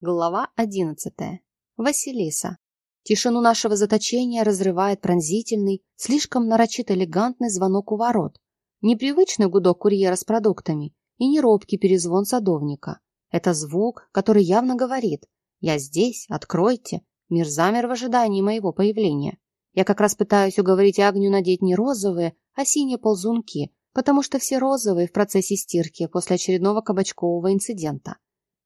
Глава одиннадцатая. Василиса. Тишину нашего заточения разрывает пронзительный, слишком нарочито элегантный звонок у ворот. Непривычный гудок курьера с продуктами и не робкий перезвон садовника. Это звук, который явно говорит «Я здесь, откройте». Мир замер в ожидании моего появления. Я как раз пытаюсь уговорить Агню надеть не розовые, а синие ползунки, потому что все розовые в процессе стирки после очередного кабачкового инцидента.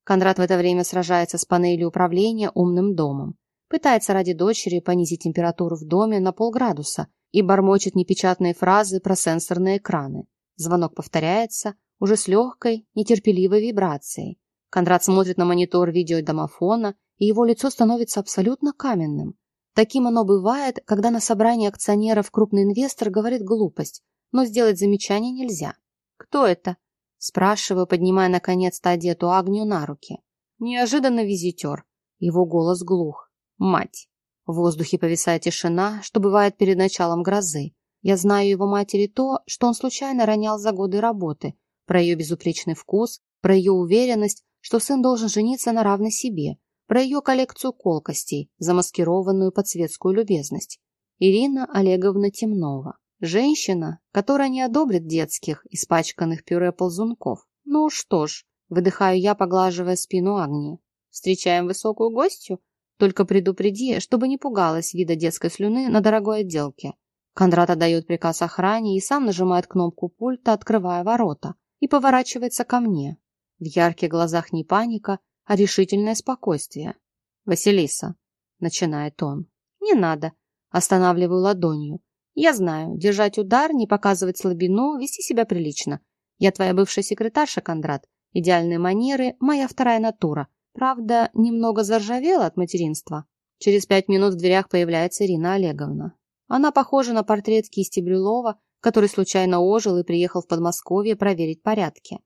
Конрад в это время сражается с панелью управления умным домом. Пытается ради дочери понизить температуру в доме на полградуса и бормочет непечатные фразы про сенсорные экраны. Звонок повторяется, уже с легкой, нетерпеливой вибрацией. Конрад смотрит на монитор видеодомофона, и его лицо становится абсолютно каменным. Таким оно бывает, когда на собрании акционеров крупный инвестор говорит глупость, но сделать замечание нельзя. «Кто это?» Спрашиваю, поднимая наконец-то одетую Агнию на руки. Неожиданно визитер. Его голос глух. Мать. В воздухе повисает тишина, что бывает перед началом грозы. Я знаю его матери то, что он случайно ронял за годы работы, про ее безупречный вкус, про ее уверенность, что сын должен жениться на равной себе, про ее коллекцию колкостей, замаскированную под светскую любезность. Ирина Олеговна Темнова. Женщина, которая не одобрит детских, испачканных пюре ползунков. Ну что ж, выдыхаю я, поглаживая спину Агнии. Встречаем высокую гостью? Только предупреди, чтобы не пугалась вида детской слюны на дорогой отделке. Кондрат отдает приказ охране и сам нажимает кнопку пульта, открывая ворота, и поворачивается ко мне. В ярких глазах не паника, а решительное спокойствие. «Василиса», — начинает он. «Не надо», — останавливаю ладонью. Я знаю, держать удар, не показывать слабину, вести себя прилично. Я твоя бывшая секретарша, Кондрат. Идеальные манеры – моя вторая натура. Правда, немного заржавела от материнства. Через пять минут в дверях появляется Ирина Олеговна. Она похожа на портрет кисти Брюлова, который случайно ожил и приехал в Подмосковье проверить порядки.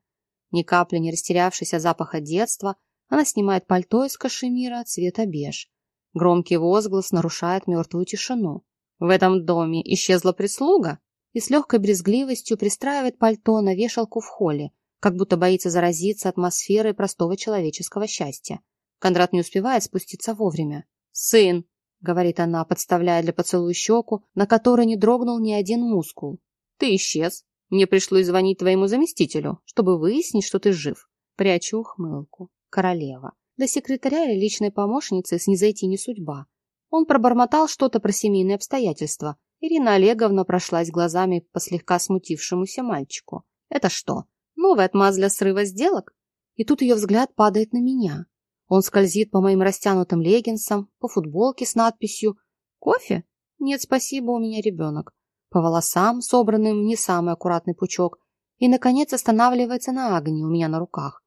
Ни капли не растерявшись от запаха детства, она снимает пальто из кашемира цвета беж. Громкий возглас нарушает мертвую тишину. В этом доме исчезла прислуга и с легкой брезгливостью пристраивает пальто на вешалку в холле, как будто боится заразиться атмосферой простого человеческого счастья. Кондрат не успевает спуститься вовремя. «Сын!» — говорит она, подставляя для поцелуя щеку, на которой не дрогнул ни один мускул. «Ты исчез. Мне пришлось звонить твоему заместителю, чтобы выяснить, что ты жив». Прячу ухмылку. Королева. До секретаря или личной помощницы снизойти не судьба. Он пробормотал что-то про семейные обстоятельства. Ирина Олеговна прошлась глазами по слегка смутившемуся мальчику. «Это что, новый отмаз для срыва сделок?» И тут ее взгляд падает на меня. Он скользит по моим растянутым леггинсам, по футболке с надписью «Кофе? Нет, спасибо, у меня ребенок». По волосам, собранным не самый аккуратный пучок, и, наконец, останавливается на Агне у меня на руках.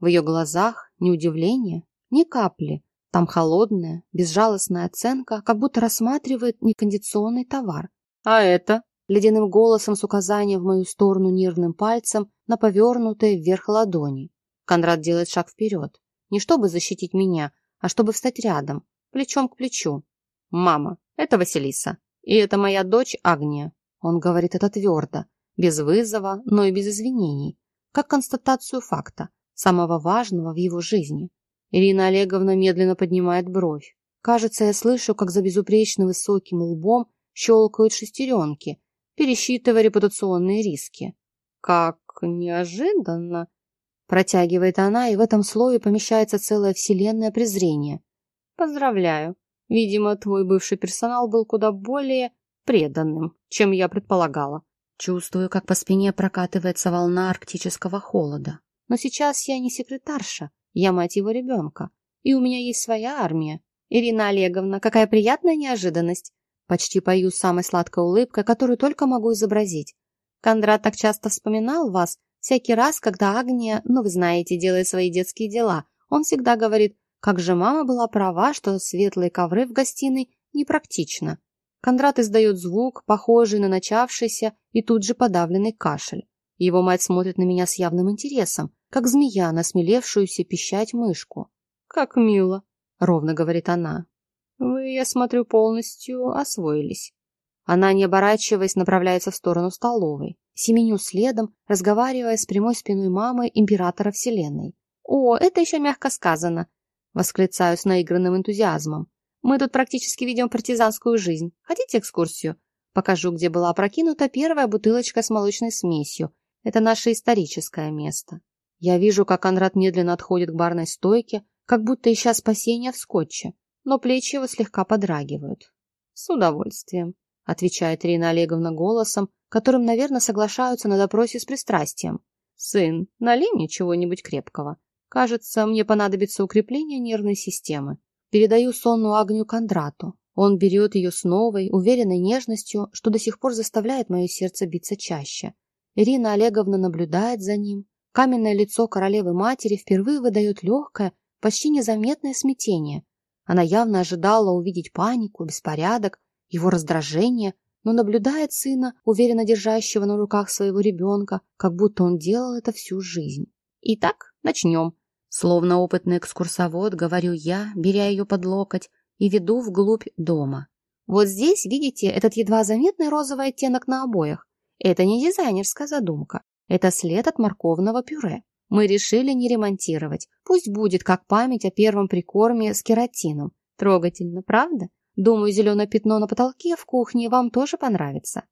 В ее глазах ни удивления, ни капли, там холодная, безжалостная оценка, как будто рассматривает некондиционный товар. А это? Ледяным голосом с указанием в мою сторону нервным пальцем на повернутой вверх ладони. Конрад делает шаг вперед. Не чтобы защитить меня, а чтобы встать рядом, плечом к плечу. «Мама, это Василиса. И это моя дочь Агния». Он говорит это твердо, без вызова, но и без извинений, как констатацию факта, самого важного в его жизни. Ирина Олеговна медленно поднимает бровь. Кажется, я слышу, как за безупречно высоким лбом щелкают шестеренки, пересчитывая репутационные риски. «Как неожиданно!» Протягивает она, и в этом слое помещается целое вселенное презрение. «Поздравляю. Видимо, твой бывший персонал был куда более преданным, чем я предполагала. Чувствую, как по спине прокатывается волна арктического холода. Но сейчас я не секретарша, я мать его ребенка. И у меня есть своя армия. Ирина Олеговна, какая приятная неожиданность. Почти пою самой сладкой улыбкой, которую только могу изобразить. Кондрат так часто вспоминал вас, всякий раз, когда Агния, ну вы знаете, делает свои детские дела. Он всегда говорит, как же мама была права, что светлые ковры в гостиной непрактично. Кондрат издает звук, похожий на начавшийся и тут же подавленный кашель. Его мать смотрит на меня с явным интересом, как змея, насмелевшуюся пищать мышку. «Как мило», — ровно говорит она. «Вы, я смотрю, полностью освоились». Она, не оборачиваясь, направляется в сторону столовой. Семеню следом, разговаривая с прямой спиной мамы императора Вселенной. «О, это еще мягко сказано. Восклицаю с наигранным энтузиазмом. Мы тут практически ведем партизанскую жизнь. Хотите экскурсию? Покажу, где была опрокинута первая бутылочка с молочной смесью. Это наше историческое место. Я вижу, как Конрад медленно отходит к барной стойке, как будто ища спасения в скотче, но плечи его слегка подрагивают. С удовольствием, отвечает Ирина Олеговна голосом, которым, наверное, соглашаются на допросе с пристрастием. Сын, налей мне чего-нибудь крепкого. Кажется, мне понадобится укрепление нервной системы. Передаю сонную огню Кондрату. Он берет ее с новой, уверенной нежностью, что до сих пор заставляет мое сердце биться чаще. Ирина Олеговна наблюдает за ним. Каменное лицо королевы-матери впервые выдает легкое, почти незаметное смятение. Она явно ожидала увидеть панику, беспорядок, его раздражение, но наблюдает сына, уверенно держащего на руках своего ребенка, как будто он делал это всю жизнь. Итак, начнем. Словно опытный экскурсовод, говорю я, беря ее под локоть и веду вглубь дома. Вот здесь, видите, этот едва заметный розовый оттенок на обоях. Это не дизайнерская задумка, это след от морковного пюре. Мы решили не ремонтировать. Пусть будет как память о первом прикорме с кератином. Трогательно, правда? Думаю, зеленое пятно на потолке в кухне вам тоже понравится.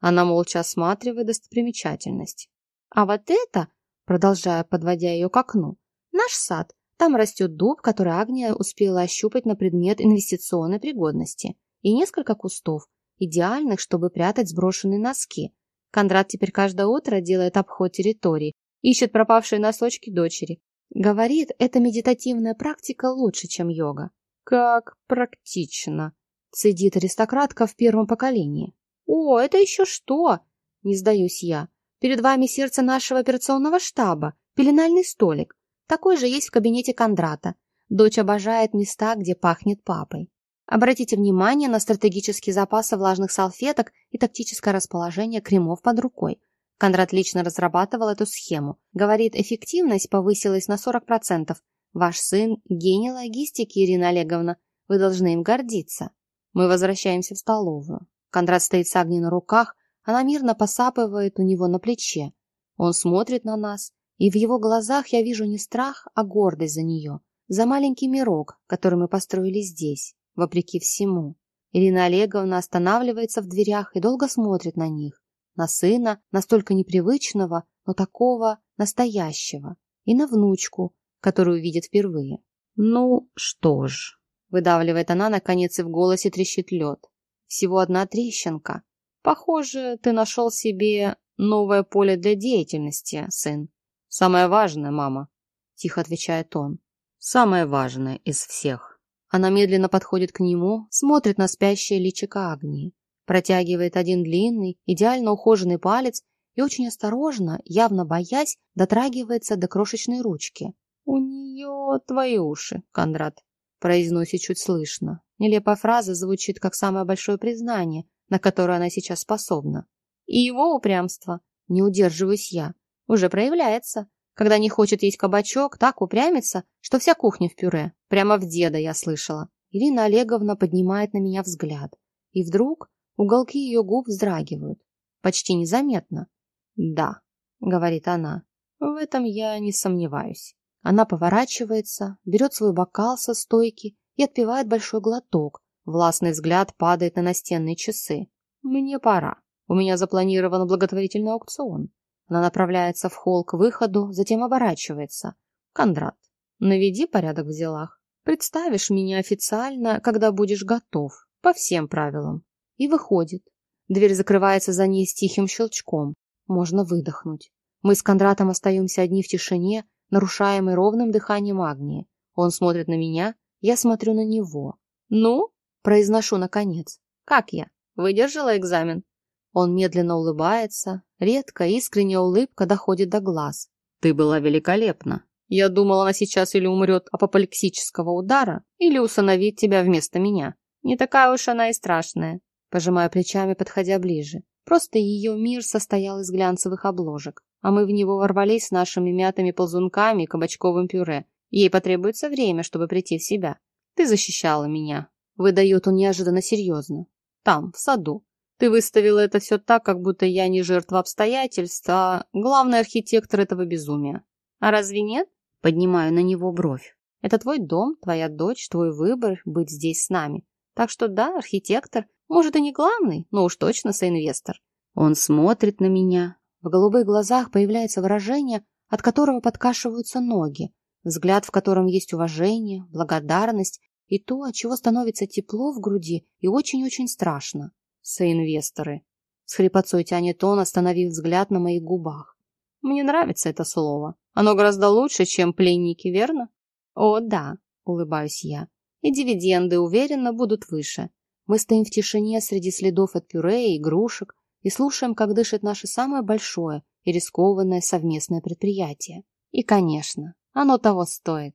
Она молча осматривает достопримечательность. А вот это, продолжая подводя ее к окну, Наш сад. Там растет дуб, который Агния успела ощупать на предмет инвестиционной пригодности, и несколько кустов, идеальных, чтобы прятать сброшенные носки. Кондрат теперь каждое утро делает обход территории, ищет пропавшие носочки дочери. Говорит, эта медитативная практика лучше, чем йога. Как практично, цедит аристократка в первом поколении. О, это еще что? Не сдаюсь я. Перед вами сердце нашего операционного штаба, пеленальный столик. Такой же есть в кабинете Кондрата. Дочь обожает места, где пахнет папой. Обратите внимание на стратегические запасы влажных салфеток и тактическое расположение кремов под рукой. Кондрат лично разрабатывал эту схему. Говорит, эффективность повысилась на 40%. Ваш сын – гений логистики, Ирина Олеговна. Вы должны им гордиться. Мы возвращаемся в столовую. Кондрат стоит с Агней на руках, она мирно посапывает у него на плече. Он смотрит на нас, и в его глазах я вижу не страх, а гордость за нее, за маленький мирок, который мы построили здесь, вопреки всему. Ирина Олеговна останавливается в дверях и долго смотрит на них, на сына, настолько непривычного, но такого настоящего, и на внучку, которую видит впервые. «Ну что ж», — выдавливает она, наконец, и в голосе трещит лед. «Всего одна трещинка. Похоже, ты нашел себе новое поле для деятельности, сын. «Самое важное, мама», — тихо отвечает он. «Самое важное из всех». Она медленно подходит к нему, смотрит на спящее личико Агнии, протягивает один длинный, идеально ухоженный палец и очень осторожно, явно боясь, дотрагивается до крошечной ручки. «У нее твои уши, Кондрат», — произносит чуть слышно. Нелепая фраза звучит как самое большое признание, на которое она сейчас способна. И его упрямство. Не удерживаюсь я уже проявляется. Когда не хочет есть кабачок, так упрямится, что вся кухня в пюре. Прямо в деда я слышала. Ирина Олеговна поднимает на меня взгляд. И вдруг уголки ее губ вздрагивают. Почти незаметно. «Да», — говорит она, — «в этом я не сомневаюсь». Она поворачивается, берет свой бокал со стойки и отпивает большой глоток. Властный взгляд падает на настенные часы. «Мне пора. У меня запланирован благотворительный аукцион. Она направляется в холл к выходу, затем оборачивается. «Кондрат, наведи порядок в делах. Представишь меня официально, когда будешь готов, по всем правилам». И выходит. Дверь закрывается за ней с тихим щелчком. Можно выдохнуть. Мы с Кондратом остаемся одни в тишине, нарушаемой ровным дыханием Агнии. Он смотрит на меня, я смотрю на него. «Ну?» – произношу наконец. «Как я? Выдержала экзамен?» Он медленно улыбается, редко искренняя улыбка доходит до глаз. «Ты была великолепна. Я думал, она сейчас или умрет от апоплексического удара, или усыновит тебя вместо меня. Не такая уж она и страшная», пожимая плечами, подходя ближе. Просто ее мир состоял из глянцевых обложек, а мы в него ворвались с нашими мятыми ползунками и кабачковым пюре. Ей потребуется время, чтобы прийти в себя. Ты защищала меня. Выдает он неожиданно серьезно. Там, в саду. Ты выставила это все так, как будто я не жертва обстоятельств, а главный архитектор этого безумия. А разве нет? Поднимаю на него бровь. Это твой дом, твоя дочь, твой выбор быть здесь с нами. Так что да, архитектор, может и не главный, но уж точно соинвестор. Он смотрит на меня. В голубых глазах появляется выражение, от которого подкашиваются ноги, взгляд, в котором есть уважение, благодарность и то, от чего становится тепло в груди и очень-очень страшно. Соинвесторы. С хрипотцой тянет он, остановив взгляд на моих губах. Мне нравится это слово. Оно гораздо лучше, чем пленники, верно? О, да, улыбаюсь я. И дивиденды, уверенно, будут выше. Мы стоим в тишине среди следов от пюре и игрушек и слушаем, как дышит наше самое большое и рискованное совместное предприятие. И, конечно, оно того стоит.